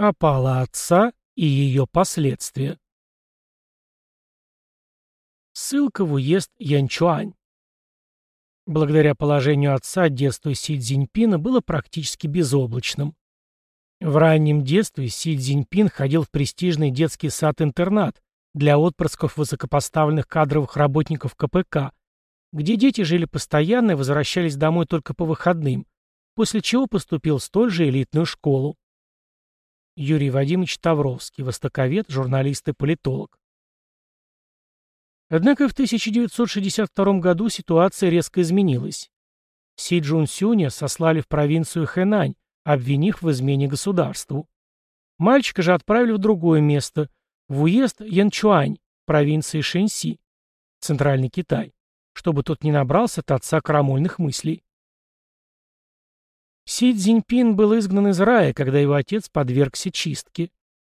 Опала отца и ее последствия. Ссылка в уезд Янчуань. Благодаря положению отца детство Си Цзиньпина было практически безоблачным. В раннем детстве Си Цзиньпин ходил в престижный детский сад-интернат для отпрысков высокопоставленных кадровых работников КПК, где дети жили постоянно и возвращались домой только по выходным, после чего поступил в столь же элитную школу. Юрий Вадимович Тавровский, востоковед, журналист и политолог. Однако в 1962 году ситуация резко изменилась. Си Джун Сюня сослали в провинцию Хэнань, обвинив в измене государству. Мальчика же отправили в другое место, в уезд Янчуань, провинции Шэньси, Центральный Китай, чтобы тот не набрался от отца крамольных мыслей. Си Цзиньпин был изгнан из рая, когда его отец подвергся чистке.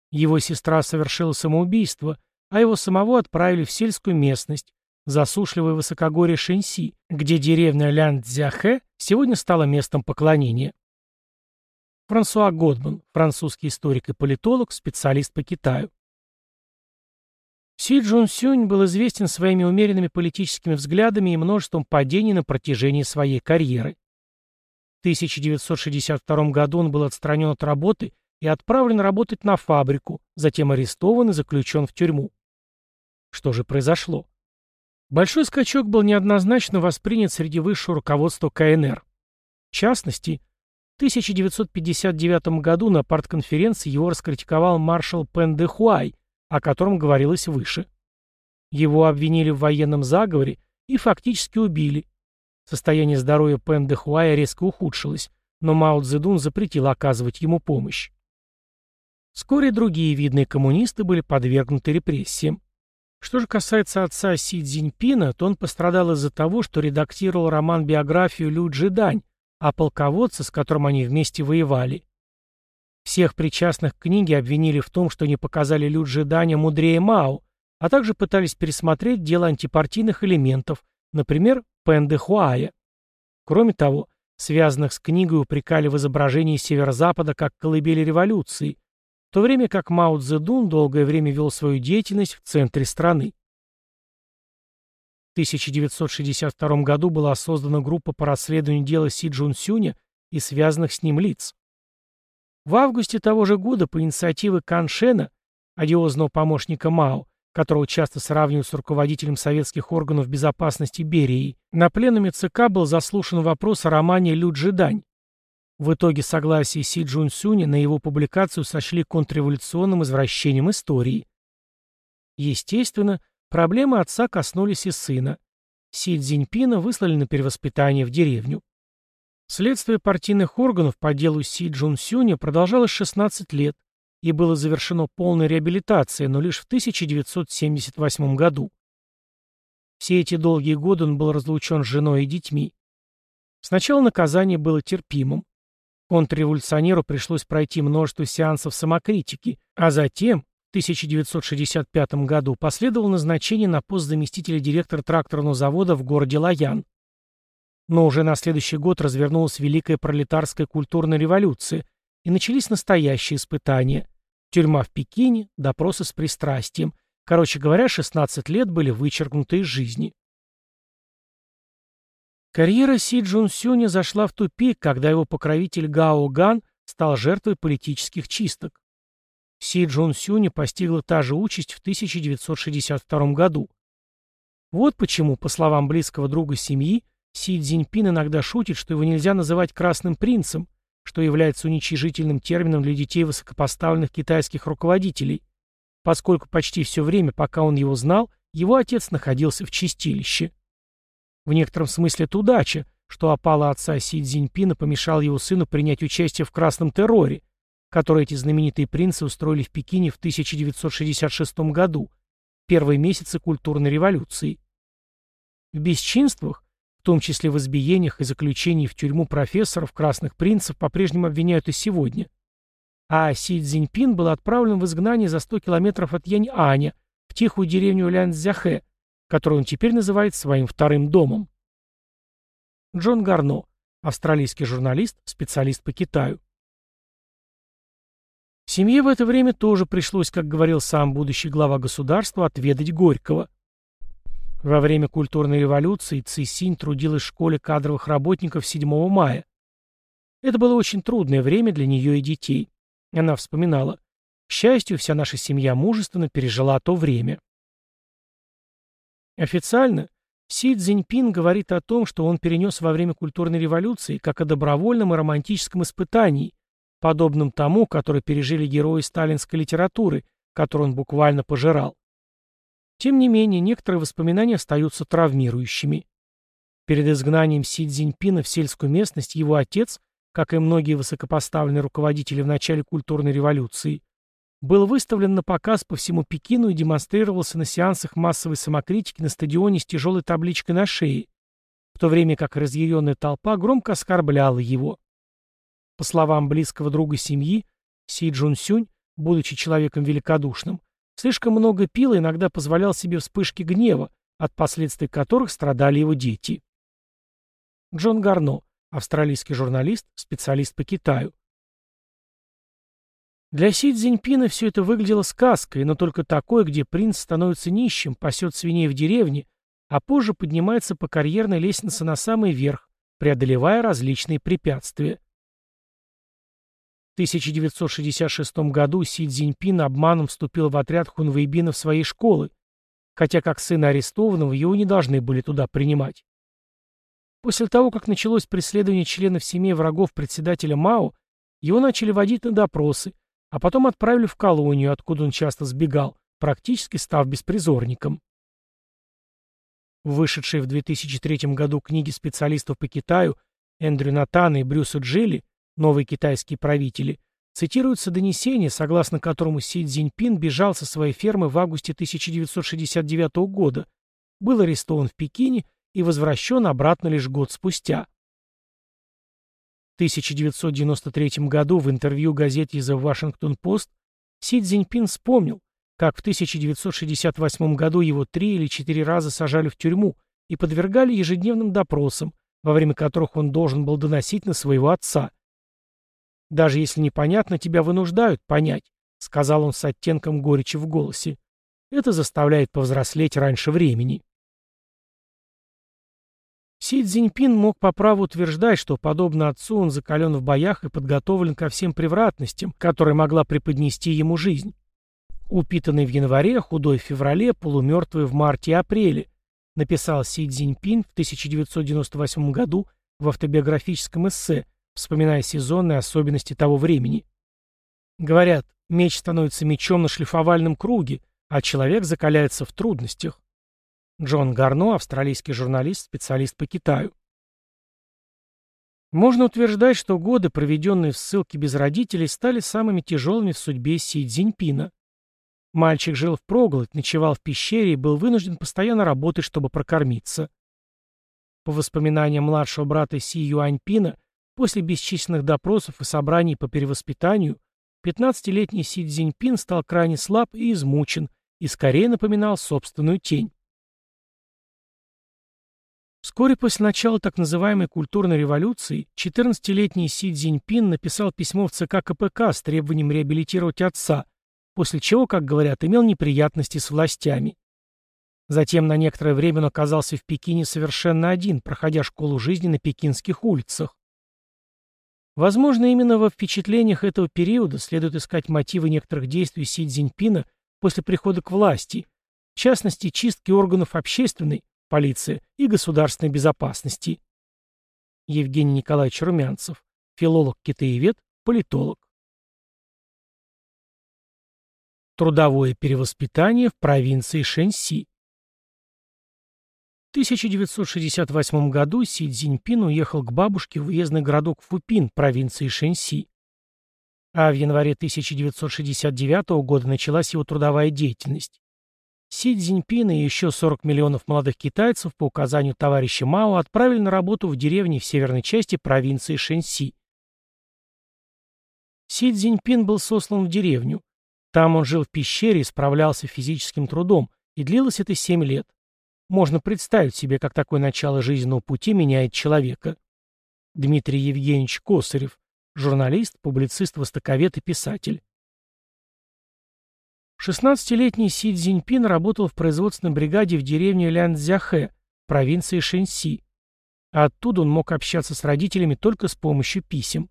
Его сестра совершила самоубийство, а его самого отправили в сельскую местность, засушливое высокогорье Шэньси, где деревня Лян-Дзяхэ сегодня стала местом поклонения. Франсуа Годман, французский историк и политолог, специалист по Китаю. Си Джун Сюнь был известен своими умеренными политическими взглядами и множеством падений на протяжении своей карьеры. В 1962 году он был отстранен от работы и отправлен работать на фабрику, затем арестован и заключен в тюрьму. Что же произошло? Большой скачок был неоднозначно воспринят среди высшего руководства КНР. В частности, в 1959 году на партконференции его раскритиковал маршал Пен де Хуай, о котором говорилось выше. Его обвинили в военном заговоре и фактически убили, Состояние здоровья Пен де Хуая резко ухудшилось, но Мао Цзэдун запретил оказывать ему помощь. Вскоре другие видные коммунисты были подвергнуты репрессиям. Что же касается отца Си Цзиньпина, то он пострадал из-за того, что редактировал роман-биографию Лю Джидань о полководце, с которым они вместе воевали. Всех причастных к книге обвинили в том, что не показали Лю Джиданя мудрее Мао, а также пытались пересмотреть дело антипартийных элементов, например, Пен де Хуая. Кроме того, связанных с книгой упрекали в изображении Северо-Запада как колыбели революции, в то время как Мао Цзэдун долгое время вел свою деятельность в центре страны. В 1962 году была создана группа по расследованию дела Си Джун Сюня и связанных с ним лиц. В августе того же года по инициативе Кан Шена, одиозного помощника Мао, которого часто сравнивают с руководителем советских органов безопасности Берии, на пленуме ЦК был заслушан вопрос о романе «Лю Джидань». В итоге согласие Си Джун Сюня на его публикацию сочли контрреволюционным извращением истории. Естественно, проблемы отца коснулись и сына. Си Цзиньпина выслали на перевоспитание в деревню. Следствие партийных органов по делу Си Джун Сюня продолжалось 16 лет, и было завершено полной реабилитацией, но лишь в 1978 году. Все эти долгие годы он был разлучен с женой и детьми. Сначала наказание было терпимым. Контрреволюционеру пришлось пройти множество сеансов самокритики, а затем, в 1965 году, последовало назначение на пост заместителя директора тракторного завода в городе Лаян. Но уже на следующий год развернулась Великая пролетарская культурная революция, и начались настоящие испытания. Тюрьма в Пекине, допросы с пристрастием. Короче говоря, 16 лет были вычеркнуты из жизни. Карьера Си Джун Сюня зашла в тупик, когда его покровитель Гао Ган стал жертвой политических чисток. Си Джун Сюня постигла та же участь в 1962 году. Вот почему, по словам близкого друга семьи, Си Цзиньпин иногда шутит, что его нельзя называть красным принцем, что является уничижительным термином для детей высокопоставленных китайских руководителей, поскольку почти все время, пока он его знал, его отец находился в чистилище. В некотором смысле это удача, что опала отца Си Цзиньпина помешал его сыну принять участие в красном терроре, который эти знаменитые принцы устроили в Пекине в 1966 году, первые месяцы культурной революции. В бесчинствах, том числе в избиениях и заключении в тюрьму профессоров красных принцев по-прежнему обвиняют и сегодня. А Си Цзиньпин был отправлен в изгнание за 100 километров от Янь-Аня, в тихую деревню Лянцзяхэ, которую он теперь называет своим вторым домом. Джон Гарно, австралийский журналист, специалист по Китаю. Семье в это время тоже пришлось, как говорил сам будущий глава государства, отведать Горького. Во время культурной революции Цисинь трудилась в школе кадровых работников 7 мая. Это было очень трудное время для нее и детей. Она вспоминала. К счастью, вся наша семья мужественно пережила то время. Официально Си Цзиньпин говорит о том, что он перенес во время культурной революции как о добровольном и романтическом испытании, подобном тому, которое пережили герои сталинской литературы, которую он буквально пожирал. Тем не менее, некоторые воспоминания остаются травмирующими. Перед изгнанием Си Цзиньпина в сельскую местность его отец, как и многие высокопоставленные руководители в начале культурной революции, был выставлен на показ по всему Пекину и демонстрировался на сеансах массовой самокритики на стадионе с тяжелой табличкой на шее, в то время как разъяренная толпа громко оскорбляла его. По словам близкого друга семьи, Си Джун Сюнь, будучи человеком великодушным, слишком много пил и иногда позволял себе вспышки гнева, от последствий которых страдали его дети. Джон Гарно, австралийский журналист, специалист по Китаю. Для Си Цзиньпина все это выглядело сказкой, но только такой, где принц становится нищим, пасет свиней в деревне, а позже поднимается по карьерной лестнице на самый верх, преодолевая различные препятствия. 1966 году Си Цзиньпин обманом вступил в отряд хунвейбинов своей школы, хотя как сына арестованного его не должны были туда принимать. После того, как началось преследование членов семьи врагов председателя Мао, его начали водить на допросы, а потом отправили в колонию, откуда он часто сбегал, практически став беспризорником. Вышедшие в 2003 году книги специалистов по Китаю Эндрю Натана и Брюса Джилли Новые китайские правители, цитируются донесения, согласно которому Си Цзиньпин бежал со своей фермы в августе 1969 года, был арестован в Пекине и возвращен обратно лишь год спустя. В 1993 году в интервью газете The Washington Post Си Цзиньпин вспомнил, как в 1968 году его три или четыре раза сажали в тюрьму и подвергали ежедневным допросам, во время которых он должен был доносить на своего отца. Даже если непонятно, тебя вынуждают понять», — сказал он с оттенком горечи в голосе. «Это заставляет повзрослеть раньше времени». Си Цзиньпин мог по праву утверждать, что, подобно отцу, он закален в боях и подготовлен ко всем превратностям, которые могла преподнести ему жизнь. Упитанный в январе, худой в феврале, полумертвый в марте и апреле, написал Си Цзиньпин в 1998 году в автобиографическом эссе вспоминая сезонные особенности того времени. Говорят, меч становится мечом на шлифовальном круге, а человек закаляется в трудностях. Джон Гарно, австралийский журналист, специалист по Китаю. Можно утверждать, что годы, проведенные в ссылке без родителей, стали самыми тяжелыми в судьбе Си Цзиньпина. Мальчик жил в впроголодь, ночевал в пещере и был вынужден постоянно работать, чтобы прокормиться. По воспоминаниям младшего брата Си Юаньпина, После бесчисленных допросов и собраний по перевоспитанию 15-летний Си Цзиньпин стал крайне слаб и измучен, и скорее напоминал собственную тень. Вскоре после начала так называемой культурной революции 14-летний Си Цзиньпин написал письмо в ЦК КПК с требованием реабилитировать отца, после чего, как говорят, имел неприятности с властями. Затем на некоторое время он оказался в Пекине совершенно один, проходя школу жизни на пекинских улицах. Возможно, именно во впечатлениях этого периода следует искать мотивы некоторых действий Си Цзиньпина после прихода к власти, в частности, чистки органов общественной, полиции и государственной безопасности. Евгений Николаевич Румянцев, филолог-китаевед, политолог. Трудовое перевоспитание в провинции Шэньси. 1968 году Си Цзиньпин уехал к бабушке в уездный городок Фупин, провинции Шэньси. А в январе 1969 года началась его трудовая деятельность. Си Цзиньпин и еще 40 миллионов молодых китайцев по указанию товарища Мао отправили на работу в деревни в северной части провинции Шэньси. Си Цзиньпин был сослан в деревню. Там он жил в пещере и справлялся физическим трудом, и длилось это 7 лет. Можно представить себе, как такое начало жизненного пути меняет человека. Дмитрий Евгеньевич Косарев, журналист, публицист, востоковед и писатель. 16-летний Си Цзиньпин работал в производственной бригаде в деревне Лянцзяхэ, провинции Шэньси. Оттуда он мог общаться с родителями только с помощью писем.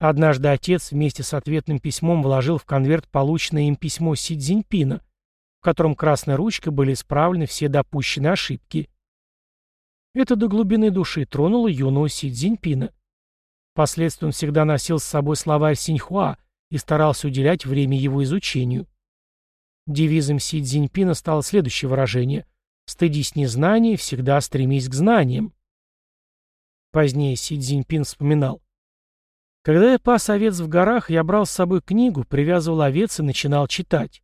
Однажды отец вместе с ответным письмом вложил в конверт полученное им письмо Си Цзиньпина, в котором красной ручкой были исправлены все допущенные ошибки. Это до глубины души тронуло юного Си Цзиньпина. Впоследствии он всегда носил с собой словарь Синьхуа и старался уделять время его изучению. Девизом Си Цзиньпина стало следующее выражение «Стыдись незнания, всегда стремись к знаниям». Позднее Си Цзиньпин вспоминал когда я пас овец в горах, я брал с собой книгу, привязывал овец и начинал читать.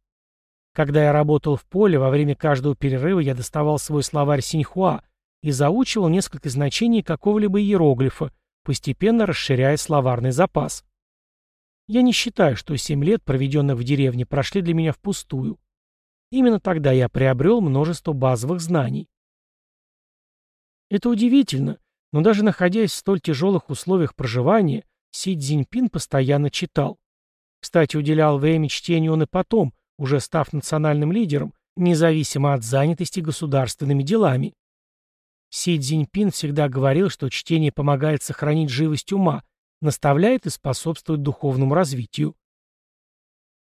Когда я работал в поле, во время каждого перерыва я доставал свой словарь Синьхуа и заучивал несколько значений какого-либо иероглифа, постепенно расширяя словарный запас. Я не считаю, что семь лет, проведенных в деревне, прошли для меня впустую. Именно тогда я приобрел множество базовых знаний. Это удивительно, но даже находясь в столь тяжелых условиях проживания, Си Цзиньпин постоянно читал. Кстати, уделял время чтению он и потом, уже став национальным лидером, независимо от занятости государственными делами. Си Цзиньпин всегда говорил, что чтение помогает сохранить живость ума, наставляет и способствует духовному развитию.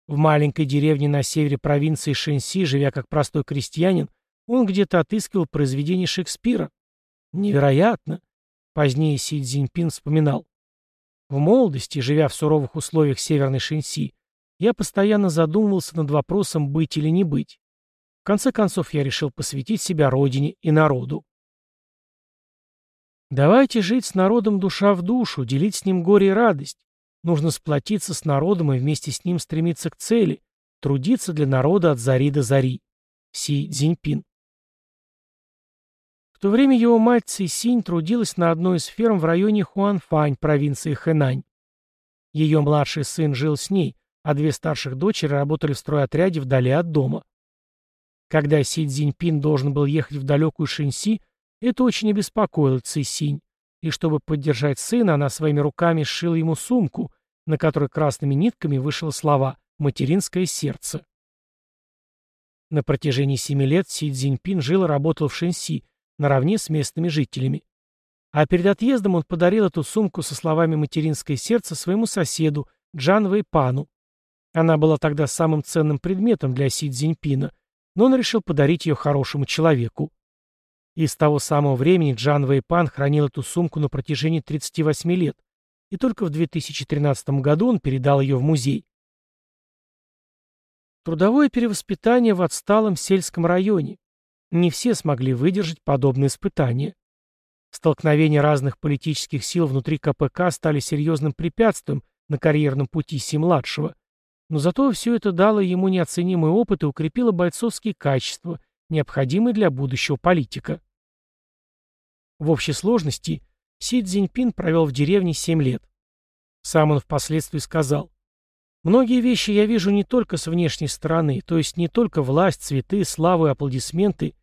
В маленькой деревне на севере провинции Шэньси, живя как простой крестьянин, он где-то отыскивал произведения Шекспира. Невероятно. Позднее Си Цзиньпин вспоминал. В молодости, живя в суровых условиях Северной Шинси, я постоянно задумывался над вопросом быть или не быть. В конце концов, я решил посвятить себя родине и народу. Давайте жить с народом душа в душу, делить с ним горе и радость. Нужно сплотиться с народом и вместе с ним стремиться к цели, трудиться для народа от зари до зари. Си Цзиньпин. В то время его мать Цисинь трудилась на одной из ферм в районе Хуанфань, провинции Хэнань. Ее младший сын жил с ней, а две старших дочери работали в стройотряде вдали от дома. Когда Си Цзиньпин должен был ехать в далекую Шинси, это очень обеспокоило Цисинь, и чтобы поддержать сына, она своими руками сшила ему сумку, на которой красными нитками вышло слова «материнское сердце». На протяжении семи лет Си Цзиньпин жил и работал в Шинси, наравне с местными жителями. А перед отъездом он подарил эту сумку со словами «материнское сердце» своему соседу Джан Вэйпану. Она была тогда самым ценным предметом для Си Цзиньпина, но он решил подарить ее хорошему человеку. И с того самого времени Джан Вэйпан хранил эту сумку на протяжении 38 лет, и только в 2013 году он передал ее в музей. Трудовое перевоспитание в отсталом сельском районе. Не все смогли выдержать подобные испытания. Столкновения разных политических сил внутри КПК стали серьезным препятствием на карьерном пути Си-младшего, но зато все это дало ему неоценимый опыт и укрепило бойцовские качества, необходимые для будущего политика. В общей сложности Си Цзиньпин провел в деревне 7 лет. Сам он впоследствии сказал, «Многие вещи я вижу не только с внешней стороны, то есть не только власть, цветы, славу и аплодисменты,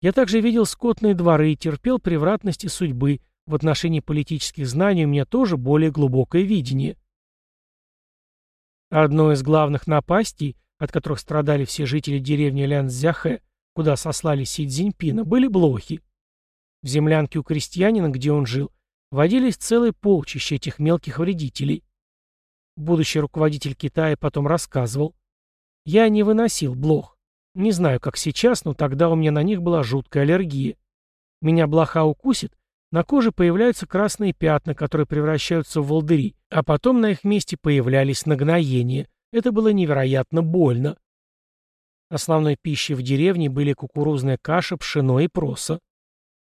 я также видел скотные дворы и терпел превратности судьбы. В отношении политических знаний у меня тоже более глубокое видение. Одной из главных напастей, от которых страдали все жители деревни Лянцзяхэ, куда сослали Си Цзиньпина, были блохи. В землянке у крестьянина, где он жил, водились целые полчища этих мелких вредителей. Будущий руководитель Китая потом рассказывал. «Я не выносил блох. Не знаю, как сейчас, но тогда у меня на них была жуткая аллергия. Меня блоха укусит, на коже появляются красные пятна, которые превращаются в волдыри, а потом на их месте появлялись нагноения. Это было невероятно больно. Основной пищей в деревне были кукурузная каша, пшено и проса.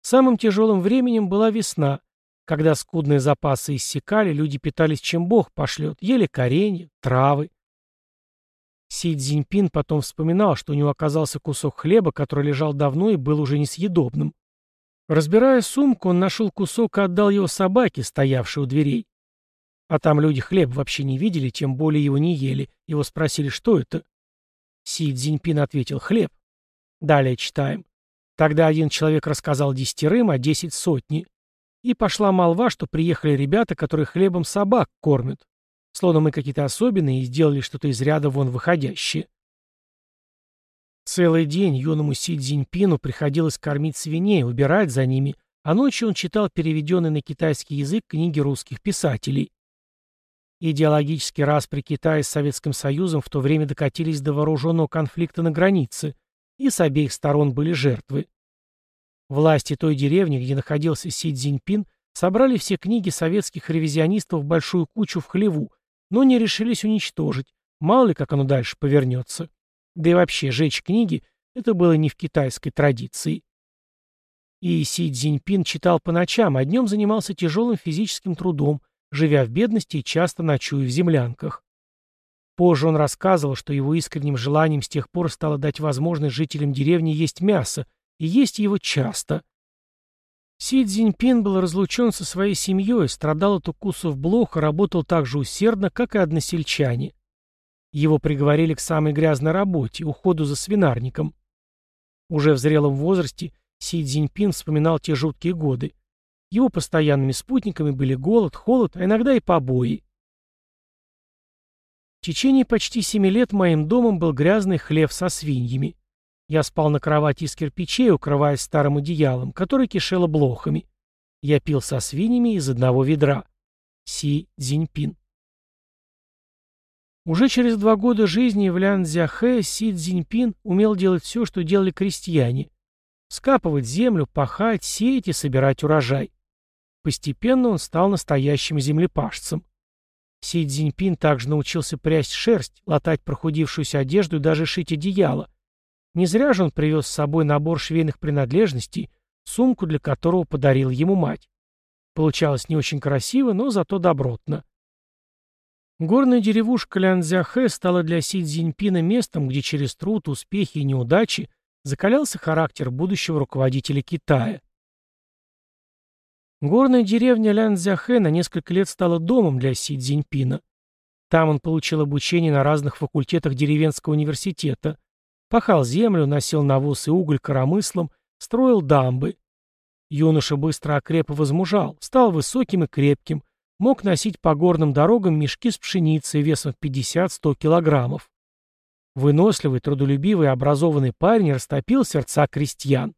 Самым тяжелым временем была весна. Когда скудные запасы иссякали, люди питались чем Бог пошлет, ели коренья, травы. Си Цзиньпин потом вспоминал, что у него оказался кусок хлеба, который лежал давно и был уже несъедобным. Разбирая сумку, он нашел кусок и отдал его собаке, стоявшей у дверей. А там люди хлеб вообще не видели, тем более его не ели. Его спросили, что это. Си Цзиньпин ответил «хлеб». Далее читаем. Тогда один человек рассказал десятерым, а десять сотни. И пошла молва, что приехали ребята, которые хлебом собак кормят. Словно мы какие-то особенные и сделали что-то из ряда вон выходящее. Целый день юному Си Цзиньпину приходилось кормить свиней, убирать за ними, а ночью он читал переведенные на китайский язык книги русских писателей. Идеологические распри Китая с Советским Союзом в то время докатились до вооруженного конфликта на границе, и с обеих сторон были жертвы. Власти той деревни, где находился Си Цзиньпин, собрали все книги советских ревизионистов в большую кучу в хлеву, но не решились уничтожить, мало ли как оно дальше повернется. Да и вообще, жечь книги — это было не в китайской традиции. И Си Цзиньпин читал по ночам, а днем занимался тяжелым физическим трудом, живя в бедности и часто ночуя в землянках. Позже он рассказывал, что его искренним желанием с тех пор стало дать возможность жителям деревни есть мясо, и есть его часто. Си Цзиньпин был разлучен со своей семьей, страдал от укусов блох и работал так же усердно, как и односельчане. Его приговорили к самой грязной работе – уходу за свинарником. Уже в зрелом возрасте Си Цзиньпин вспоминал те жуткие годы. Его постоянными спутниками были голод, холод, а иногда и побои. В течение почти семи лет моим домом был грязный хлев со свиньями. Я спал на кровати из кирпичей, укрываясь старым одеялом, которое кишело блохами. Я пил со свиньями из одного ведра. Си Цзиньпин. Уже через два года жизни в Лянцзяхэ Си Цзиньпин умел делать все, что делали крестьяне. Скапывать землю, пахать, сеять и собирать урожай. Постепенно он стал настоящим землепашцем. Си Цзиньпин также научился прясть шерсть, латать прохудившуюся одежду и даже шить одеяло. Не зря же он привез с собой набор швейных принадлежностей, сумку для которого подарил ему мать. Получалось не очень красиво, но зато добротно. Горная деревушка Лянцзяхэ стала для Си Цзиньпина местом, где через труд, успехи и неудачи закалялся характер будущего руководителя Китая. Горная деревня Лянцзяхэ на несколько лет стала домом для Си Цзиньпина. Там он получил обучение на разных факультетах деревенского университета, пахал землю, носил навоз и уголь коромыслом, строил дамбы. Юноша быстро окреп и возмужал, стал высоким и крепким, мог носить по горным дорогам мешки с пшеницей весом в 50-100 килограммов. Выносливый, трудолюбивый и образованный парень растопил сердца крестьян.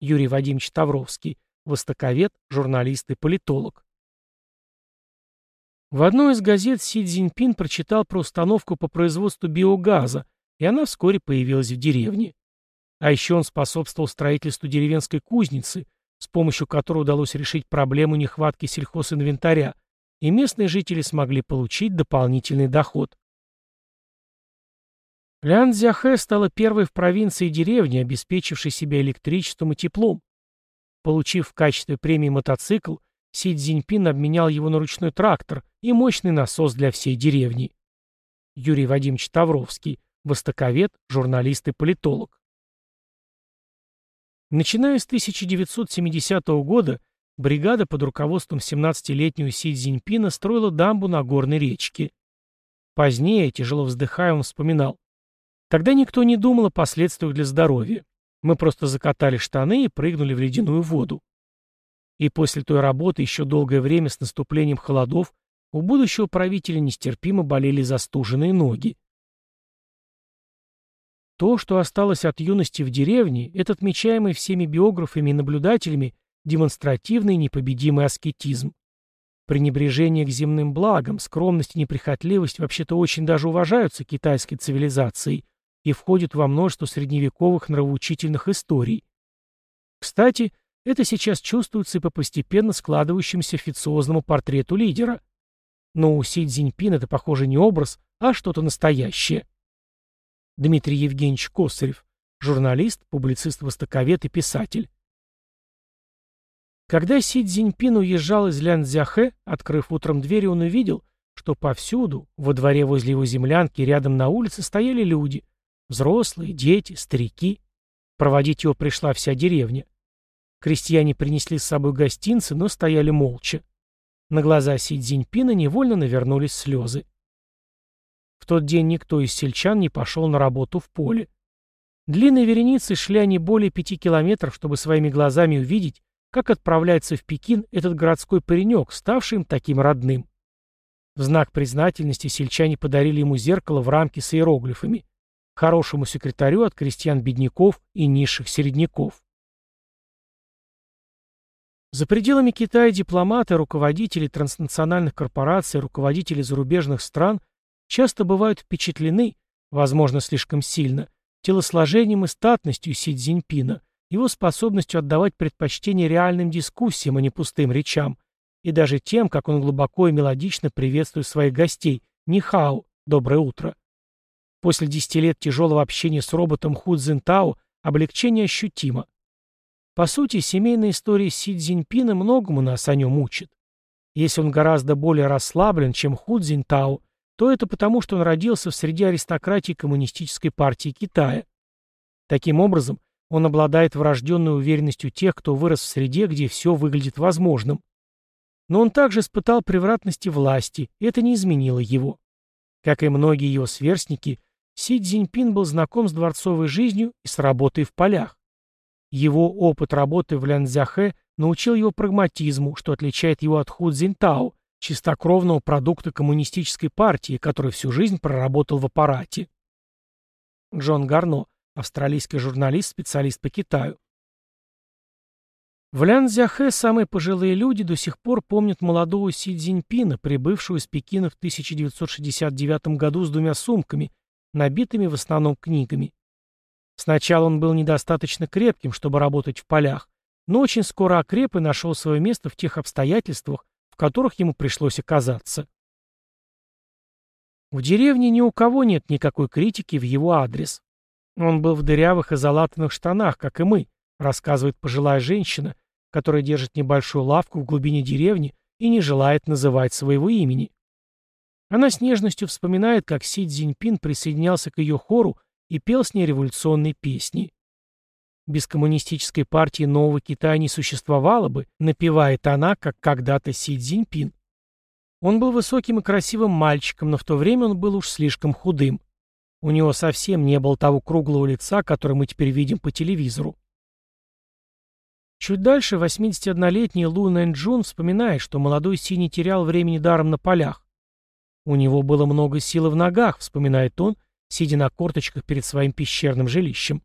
Юрий Вадимович Тавровский, востоковед, журналист и политолог. В одной из газет Си Цзиньпин прочитал про установку по производству биогаза, и она вскоре появилась в деревне. А еще он способствовал строительству деревенской кузницы, с помощью которой удалось решить проблему нехватки сельхозинвентаря, и местные жители смогли получить дополнительный доход. Лянцзяхэ стала первой в провинции деревни, обеспечившей себя электричеством и теплом. Получив в качестве премии мотоцикл, Си Цзиньпин обменял его на ручной трактор и мощный насос для всей деревни. Юрий Вадимович Тавровский, востоковед, журналист и политолог. Начиная с 1970 года, бригада под руководством 17-летнего Си Цзиньпина строила дамбу на горной речке. Позднее, тяжело вздыхая, он вспоминал. Тогда никто не думал о последствиях для здоровья. Мы просто закатали штаны и прыгнули в ледяную воду. И после той работы еще долгое время с наступлением холодов у будущего правителя нестерпимо болели застуженные ноги. То, что осталось от юности в деревне, это отмечаемый всеми биографами и наблюдателями демонстративный непобедимый аскетизм. Пренебрежение к земным благам, скромность и неприхотливость вообще-то очень даже уважаются китайской цивилизацией и входят во множество средневековых нравоучительных историй. Кстати, это сейчас чувствуется и по постепенно складывающемуся официозному портрету лидера. Но у Си Цзиньпин это, похоже, не образ, а что-то настоящее. Дмитрий Евгеньевич Косарев, журналист, публицист-востоковед и писатель. Когда Си Цзиньпин уезжал из Лянцзяхэ, открыв утром дверь, он увидел, что повсюду, во дворе возле его землянки, рядом на улице стояли люди. Взрослые, дети, старики. Проводить его пришла вся деревня. Крестьяне принесли с собой гостинцы, но стояли молча. На глаза Си Цзиньпина невольно навернулись слезы. В тот день никто из сельчан не пошел на работу в поле. Длинной вереницей шли они более пяти километров, чтобы своими глазами увидеть, как отправляется в Пекин этот городской паренек, ставший им таким родным. В знак признательности сельчане подарили ему зеркало в рамке с иероглифами. хорошему секретарю от крестьян-бедняков и низших середняков. За пределами Китая дипломаты, руководители транснациональных корпораций, руководители зарубежных стран часто бывают впечатлены, возможно, слишком сильно, телосложением и статностью Си Цзиньпина, его способностью отдавать предпочтение реальным дискуссиям, а не пустым речам, и даже тем, как он глубоко и мелодично приветствует своих гостей. Нихао, доброе утро. После десяти лет тяжелого общения с роботом Ху Цзинтао облегчение ощутимо. По сути, семейная история Си Цзиньпина многому нас о нем учит. Если он гораздо более расслаблен, чем Ху Цзиньтао, то это потому, что он родился в среде аристократии Коммунистической партии Китая. Таким образом, он обладает врожденной уверенностью тех, кто вырос в среде, где все выглядит возможным. Но он также испытал превратности власти, и это не изменило его. Как и многие его сверстники, Си Цзиньпин был знаком с дворцовой жизнью и с работой в полях. Его опыт работы в Лянцзяхэ научил его прагматизму, что отличает его от Ху Цзиньтао, чистокровного продукта коммунистической партии, который всю жизнь проработал в аппарате. Джон Гарно, австралийский журналист, специалист по Китаю. В Лянцзяхэ самые пожилые люди до сих пор помнят молодого Си Цзиньпина, прибывшего из Пекина в 1969 году с двумя сумками, набитыми в основном книгами. Сначала он был недостаточно крепким, чтобы работать в полях, но очень скоро окреп и нашел свое место в тех обстоятельствах, в которых ему пришлось оказаться. В деревне ни у кого нет никакой критики в его адрес. Он был в дырявых и залатанных штанах, как и мы, рассказывает пожилая женщина, которая держит небольшую лавку в глубине деревни и не желает называть своего имени. Она с нежностью вспоминает, как Си Цзиньпин присоединялся к ее хору и пел с ней революционные песни. Без коммунистической партии Нового Китая не существовало бы, напевает она, как когда-то Си Цзиньпин. Он был высоким и красивым мальчиком, но в то время он был уж слишком худым. У него совсем не было того круглого лица, которое мы теперь видим по телевизору. Чуть дальше 81-летний Лу Нэнджун вспоминает, что молодой Си не терял времени даром на полях. У него было много силы в ногах, вспоминает он, сидя на корточках перед своим пещерным жилищем.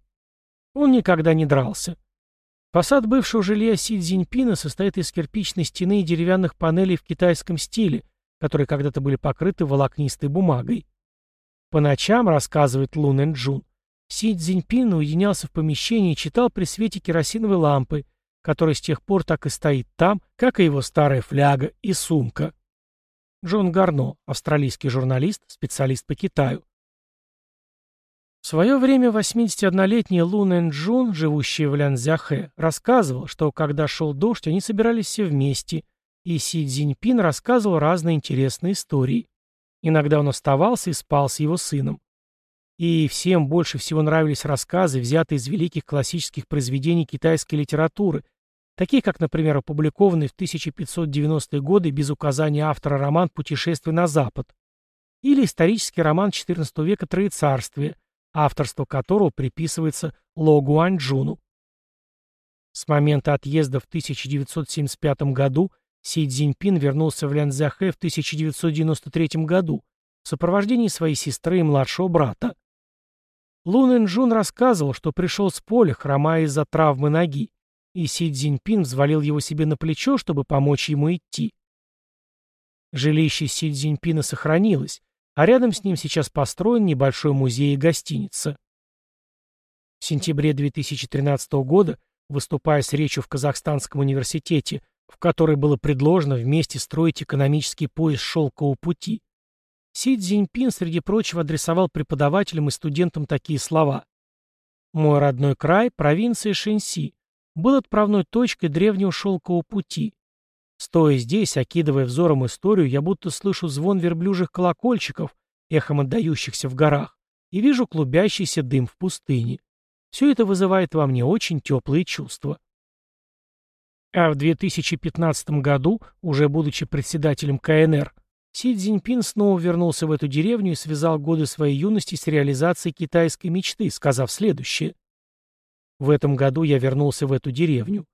Он никогда не дрался. Фасад бывшего жилья Си Цзиньпина состоит из кирпичной стены и деревянных панелей в китайском стиле, которые когда-то были покрыты волокнистой бумагой. По ночам, рассказывает Лун Энджун, Си Цзиньпин уединялся в помещении и читал при свете керосиновой лампы, которая с тех пор так и стоит там, как и его старая фляга и сумка. Джон Гарно, австралийский журналист, специалист по Китаю. В свое время 81-летний Лу Нэнджун, живущий в Лянцзяхэ, рассказывал, что когда шел дождь, они собирались все вместе, и Си Цзиньпин рассказывал разные интересные истории. Иногда он оставался и спал с его сыном. И всем больше всего нравились рассказы, взятые из великих классических произведений китайской литературы, такие как, например, опубликованный в 1590-е годы без указания автора роман «Путешествие на Запад» или исторический роман XIV века «Троецарствие», авторство которого приписывается Ло Гуанчжуну. С момента отъезда в 1975 году Си Цзиньпин вернулся в Лянцзяхэ в 1993 году в сопровождении своей сестры и младшего брата. Лун Энджун рассказывал, что пришел с поля, хромая из-за травмы ноги, и Си Цзиньпин взвалил его себе на плечо, чтобы помочь ему идти. Жилище Си Цзиньпина сохранилось, а рядом с ним сейчас построен небольшой музей и гостиница. В сентябре 2013 года, выступая с речью в Казахстанском университете, в которой было предложено вместе строить экономический пояс шелкового пути, Си Цзиньпин, среди прочего, адресовал преподавателям и студентам такие слова. «Мой родной край, провинция Шэньси, был отправной точкой древнего шелкового пути, Стоя здесь, окидывая взором историю, я будто слышу звон верблюжих колокольчиков, эхом отдающихся в горах, и вижу клубящийся дым в пустыне. Все это вызывает во мне очень теплые чувства. А в 2015 году, уже будучи председателем КНР, Си Цзиньпин снова вернулся в эту деревню и связал годы своей юности с реализацией китайской мечты, сказав следующее. «В этом году я вернулся в эту деревню.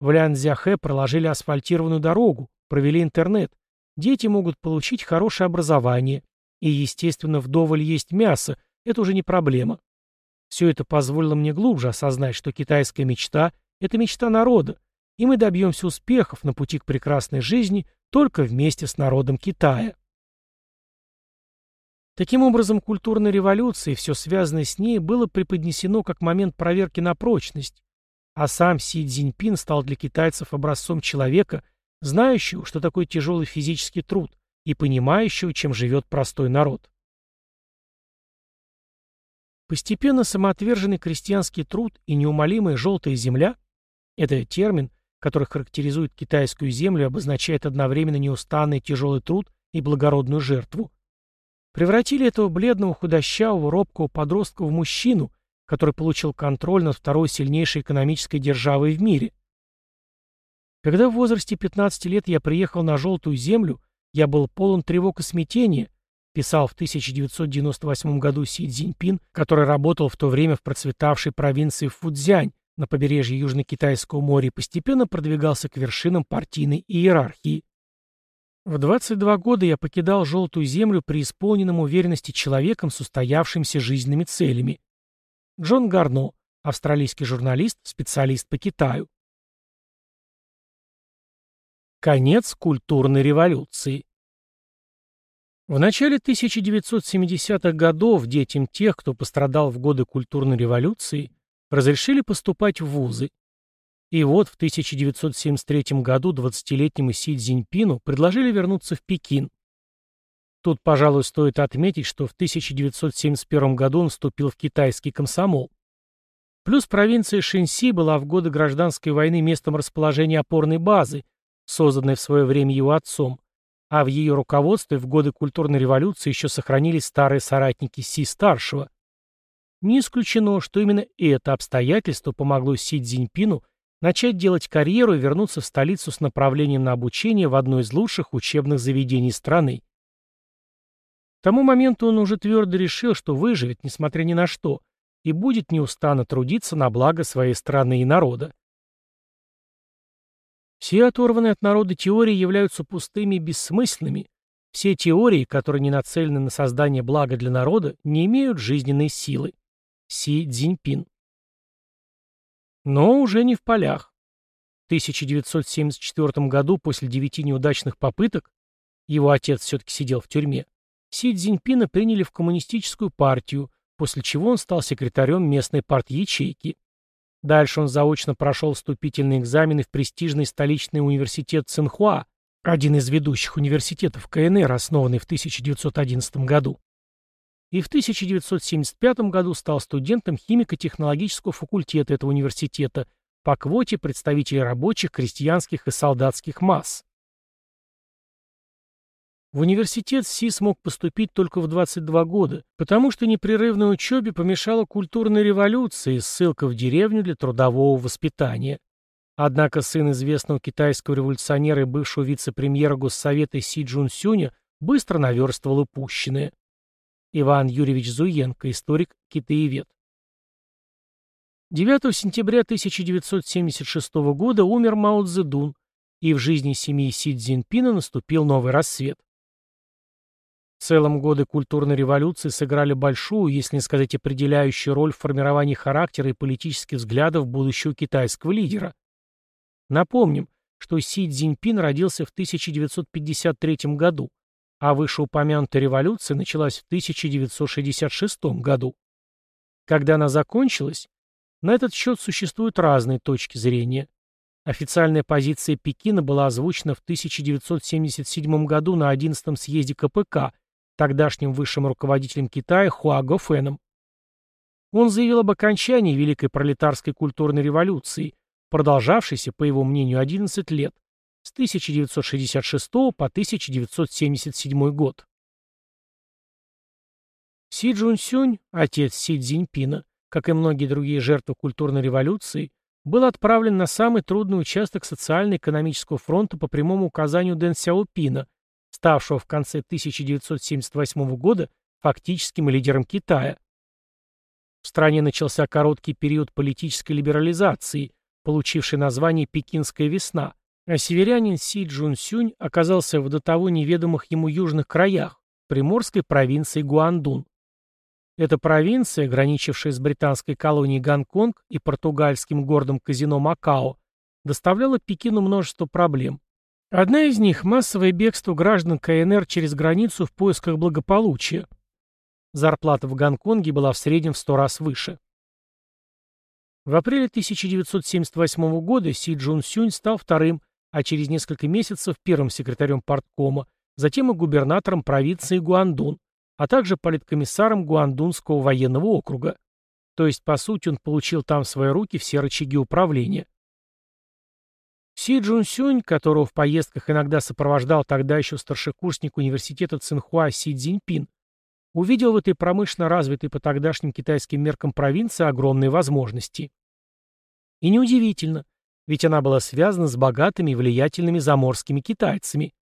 В Лянцзяхэ проложили асфальтированную дорогу, провели интернет. Дети могут получить хорошее образование. И, естественно, вдоволь есть мясо, это уже не проблема. Все это позволило мне глубже осознать, что китайская мечта – это мечта народа, и мы добьемся успехов на пути к прекрасной жизни только вместе с народом Китая. Таким образом, культурная революция и все связанное с ней было преподнесено как момент проверки на прочность, а сам Си Цзиньпин стал для китайцев образцом человека, знающего, что такое тяжелый физический труд, и понимающего, чем живет простой народ. Постепенно самоотверженный крестьянский труд и неумолимая желтая земля – это термин, который характеризует китайскую землю и обозначает одновременно неустанный тяжелый труд и благородную жертву, превратили этого бледного худощавого робкого подростка в мужчину, который получил контроль над второй сильнейшей экономической державой в мире. Когда в возрасте 15 лет я приехал на Желтую Землю, я был полон тревог и смятения, писал в 1998 году Си Цзиньпин, который работал в то время в процветавшей провинции Фудзянь на побережье Южно-Китайского моря и постепенно продвигался к вершинам партийной иерархии. В 22 года я покидал желтую землю при исполненном уверенности человеком с устоявшимися жизненными целями. Джон Гарно, австралийский журналист, специалист по Китаю. Конец культурной революции. В начале 1970-х годов детям тех, кто пострадал в годы культурной революции, разрешили поступать в вузы. И вот в 1973 году 20-летнему Си Цзиньпину предложили вернуться в Пекин. Тут, пожалуй, стоит отметить, что в 1971 году он вступил в китайский комсомол. Плюс провинция Шэньси была в годы гражданской войны местом расположения опорной базы, созданной в свое время его отцом, а в ее руководстве в годы культурной революции еще сохранились старые соратники Си-старшего. Не исключено, что именно это обстоятельство помогло Си Цзиньпину начать делать карьеру и вернуться в столицу с направлением на обучение в одно из лучших учебных заведений страны. Тому моменту он уже твердо решил, что выживет, несмотря ни на что, и будет неустанно трудиться на благо своей страны и народа. Все оторванные от народа теории являются пустыми и бессмысленными. Все теории, которые не нацелены на создание блага для народа, не имеют жизненной силы. Си Цзиньпин но уже не в полях. В 1974 году, после девяти неудачных попыток, его отец все-таки сидел в тюрьме, Си Цзиньпина приняли в коммунистическую партию, после чего он стал секретарем местной парт-ячейки. Дальше он заочно прошел вступительные экзамены в престижный столичный университет Цинхуа, один из ведущих университетов КНР, основанный в 1911 году и в 1975 году стал студентом химико-технологического факультета этого университета по квоте представителей рабочих, крестьянских и солдатских масс. В университет Си смог поступить только в 22 года, потому что непрерывной учебе помешала культурная революция и ссылка в деревню для трудового воспитания. Однако сын известного китайского революционера и бывшего вице-премьера Госсовета Си Джун Сюня быстро наверстывал упущенное. Иван Юрьевич Зуенко, историк, китаевед. 9 сентября 1976 года умер Мао Цзэдун, и в жизни семьи Си Цзиньпина наступил новый рассвет. В целом годы культурной революции сыграли большую, если не сказать определяющую роль в формировании характера и политических взглядов будущего китайского лидера. Напомним, что Си Цзиньпин родился в 1953 году, а вышеупомянутая революция началась в 1966 году. Когда она закончилась, на этот счет существуют разные точки зрения. Официальная позиция Пекина была озвучена в 1977 году на 11-м съезде КПК тогдашним высшим руководителем Китая Хуа Гофеном. Он заявил об окончании Великой пролетарской культурной революции, продолжавшейся, по его мнению, 11 лет, с 1966 по 1977 год. Си Джун отец Си Цзиньпина, как и многие другие жертвы культурной революции, был отправлен на самый трудный участок социально-экономического фронта по прямому указанию Дэн Сяопина, ставшего в конце 1978 года фактическим лидером Китая. В стране начался короткий период политической либерализации, получивший название «Пекинская весна», а северянин Си Джун Сюнь оказался в до того неведомых ему южных краях, приморской провинции Гуандун. Эта провинция, граничившая с британской колонией Гонконг и португальским городом казино Макао, доставляла Пекину множество проблем. Одна из них – массовое бегство граждан КНР через границу в поисках благополучия. Зарплата в Гонконге была в среднем в сто раз выше. В апреле 1978 года Си Джун Сюнь стал вторым, а через несколько месяцев первым секретарем парткома, затем и губернатором провинции Гуандун, а также политкомиссаром Гуандунского военного округа. То есть, по сути, он получил там в свои руки все рычаги управления. Си Джун Сюнь, которого в поездках иногда сопровождал тогда еще старшекурсник университета Цинхуа Си Цзиньпин, увидел в этой промышленно развитой по тогдашним китайским меркам провинции огромные возможности. И неудивительно, ведь она была связана с богатыми и влиятельными заморскими китайцами.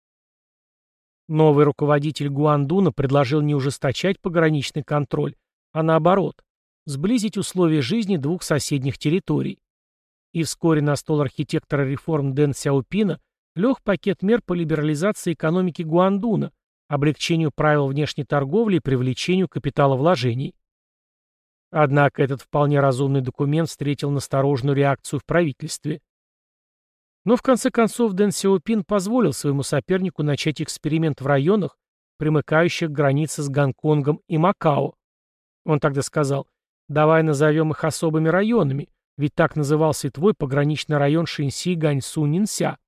Новый руководитель Гуандуна предложил не ужесточать пограничный контроль, а наоборот, сблизить условия жизни двух соседних территорий. И вскоре на стол архитектора реформ Дэн Сяопина лег пакет мер по либерализации экономики Гуандуна, облегчению правил внешней торговли и привлечению капиталовложений. Однако этот вполне разумный документ встретил настороженную реакцию в правительстве. Но в конце концов Дэн Сяопин позволил своему сопернику начать эксперимент в районах, примыкающих к границе с Гонконгом и Макао. Он тогда сказал, давай назовем их особыми районами, ведь так назывался и твой пограничный район Шинси Ганьсу Нинся.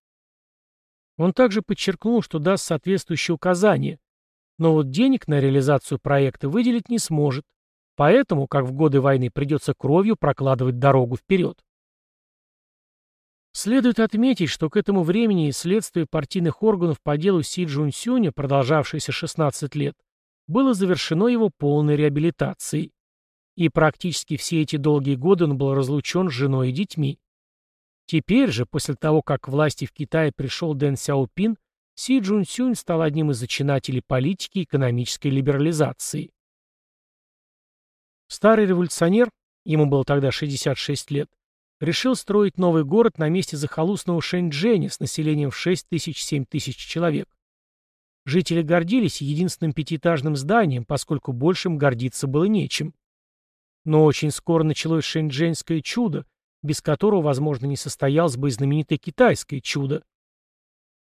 Он также подчеркнул, что даст соответствующие указания, но вот денег на реализацию проекта выделить не сможет, поэтому, как в годы войны, придется кровью прокладывать дорогу вперед. Следует отметить, что к этому времени следствие партийных органов по делу Си Джун Сюня, продолжавшееся 16 лет, было завершено его полной реабилитацией. И практически все эти долгие годы он был разлучен с женой и детьми. Теперь же, после того, как к власти в Китае пришел Дэн Сяопин, Си Джун Сюнь стал одним из зачинателей политики экономической либерализации. Старый революционер, ему было тогда 66 лет, решил строить новый город на месте захолустного Шэньчжэня с населением в 6 тысяч-7 тысяч человек. Жители гордились единственным пятиэтажным зданием, поскольку большим гордиться было нечем. Но очень скоро началось шэньчжэньское чудо, без которого, возможно, не состоялось бы и знаменитое китайское чудо.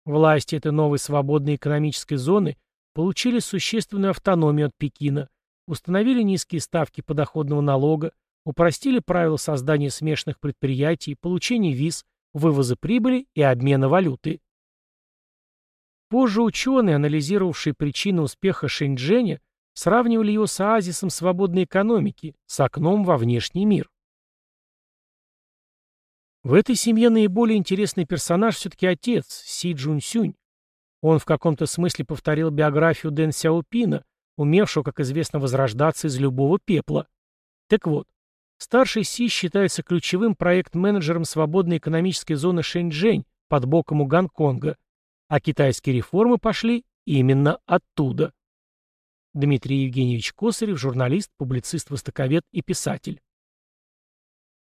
Власти этой новой свободной экономической зоны получили существенную автономию от Пекина, установили низкие ставки подоходного налога, упростили правила создания смешанных предприятий, получения виз, вывоза прибыли и обмена валюты. Позже ученые, анализировавшие причины успеха Шэньчжэня, сравнивали его с оазисом свободной экономики, с окном во внешний мир. В этой семье наиболее интересный персонаж все-таки отец, Си Джун Сюнь. Он в каком-то смысле повторил биографию Дэн Сяопина, умевшего, как известно, возрождаться из любого пепла. Так вот, старший Си считается ключевым проект-менеджером свободной экономической зоны Шэньчжэнь под боком у Гонконга, а китайские реформы пошли именно оттуда. Дмитрий Евгеньевич Косарев, журналист, публицист, востоковед и писатель.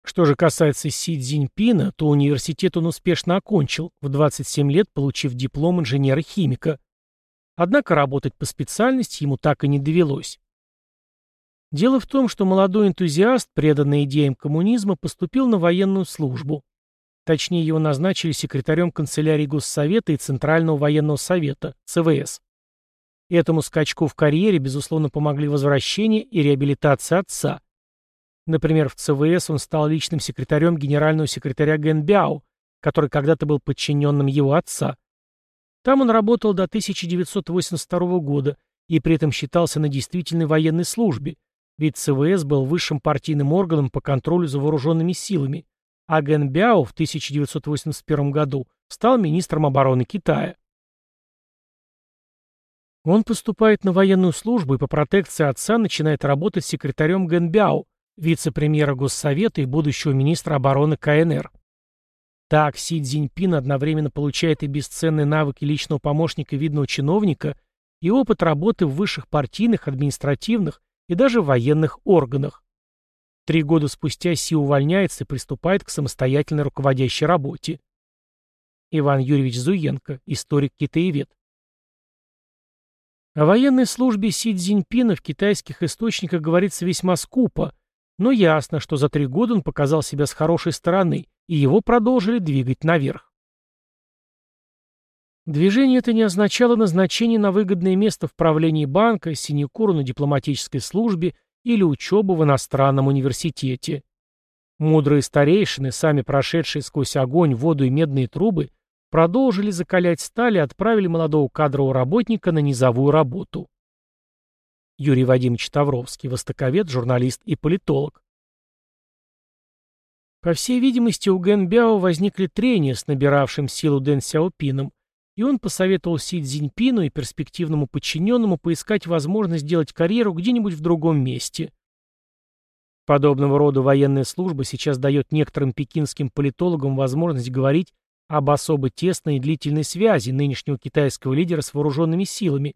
Что же касается Си Цзиньпина, то университет он успешно окончил, в 27 лет получив диплом инженера-химика. Однако работать по специальности ему так и не довелось. Дело в том, что молодой энтузиаст, преданный идеям коммунизма, поступил на военную службу. Точнее, его назначили секретарем канцелярии Госсовета и Центрального военного совета, ЦВС. Этому скачку в карьере, безусловно, помогли возвращение и реабилитация отца. Например, в ЦВС он стал личным секретарем генерального секретаря Генбяо, который когда-то был подчиненным его отца. Там он работал до 1982 года и при этом считался на действительной военной службе, ведь ЦВС был высшим партийным органом по контролю за вооруженными силами, а Генбяо в 1981 году стал министром обороны Китая. Он поступает на военную службу и по протекции отца начинает работать секретарем Генбяо, вице-премьера Госсовета и будущего министра обороны КНР. Так Си Цзиньпин одновременно получает и бесценные навыки личного помощника видного чиновника, и опыт работы в высших партийных, административных и даже военных органах. Три года спустя Си увольняется и приступает к самостоятельной руководящей работе. Иван Юрьевич Зуенко, историк-китаевед. О военной службе Си Цзиньпина в китайских источниках говорится весьма скупо, но ясно, что за три года он показал себя с хорошей стороны, и его продолжили двигать наверх. Движение это не означало назначение на выгодное место в правлении банка, синекуру на дипломатической службе или учебу в иностранном университете. Мудрые старейшины, сами прошедшие сквозь огонь, воду и медные трубы, продолжили закалять сталь и отправили молодого кадрового работника на низовую работу. Юрий Вадимович Тавровский, востоковед, журналист и политолог. По всей видимости, у Гэн Бяо возникли трения с набиравшим силу Дэн Сяопином, и он посоветовал Си Цзиньпину и перспективному подчиненному поискать возможность сделать карьеру где-нибудь в другом месте. Подобного рода военная служба сейчас дает некоторым пекинским политологам возможность говорить об особо тесной и длительной связи нынешнего китайского лидера с вооруженными силами.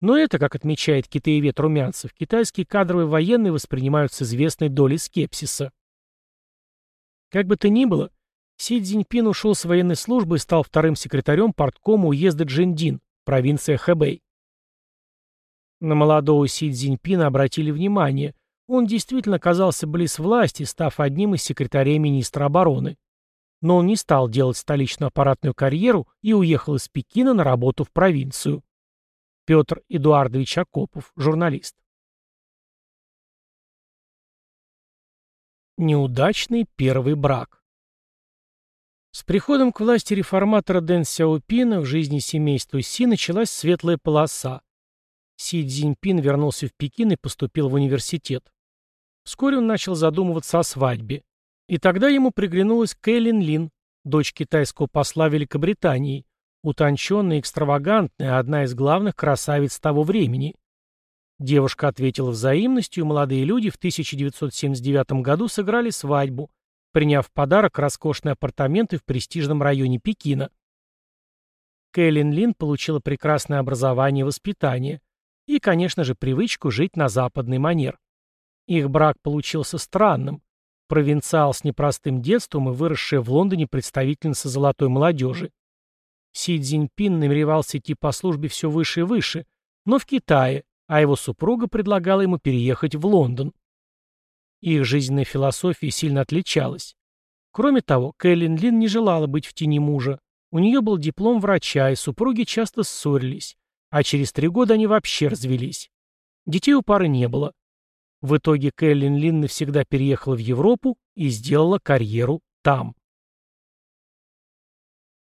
Но это, как отмечает китаевед Румянцев, китайские кадровые военные воспринимают с известной долей скепсиса. Как бы то ни было, Си Цзиньпин ушел с военной службы и стал вторым секретарем порткома уезда Джиндин, провинция Хэбэй. На молодого Си Цзиньпина обратили внимание. Он действительно оказался близ власти, став одним из секретарей министра обороны. Но он не стал делать столичную аппаратную карьеру и уехал из Пекина на работу в провинцию. Петр Эдуардович Акопов, журналист. Неудачный первый брак с приходом к власти реформатора Дэн Сяопина в жизни семейства Си началась светлая полоса. Си Цзиньпин вернулся в Пекин и поступил в университет. Вскоре он начал задумываться о свадьбе. И тогда ему приглянулась Кэлен Лин, дочь китайского посла Великобритании, утонченная и экстравагантная, одна из главных красавиц того времени. Девушка ответила взаимностью, и молодые люди в 1979 году сыграли свадьбу, приняв в подарок роскошные апартаменты в престижном районе Пекина. Кэлен Лин получила прекрасное образование и воспитание и, конечно же, привычку жить на западный манер. Их брак получился странным. Провинциал с непростым детством и выросшая в Лондоне представительница золотой молодежи. Си Цзиньпин намеревался идти по службе все выше и выше, но в Китае, а его супруга предлагала ему переехать в Лондон. Их жизненная философия сильно отличалась. Кроме того, Кэлен Лин не желала быть в тени мужа. У нее был диплом врача, и супруги часто ссорились. А через три года они вообще развелись. Детей у пары не было. В итоге Кэлен Лин навсегда переехала в Европу и сделала карьеру там.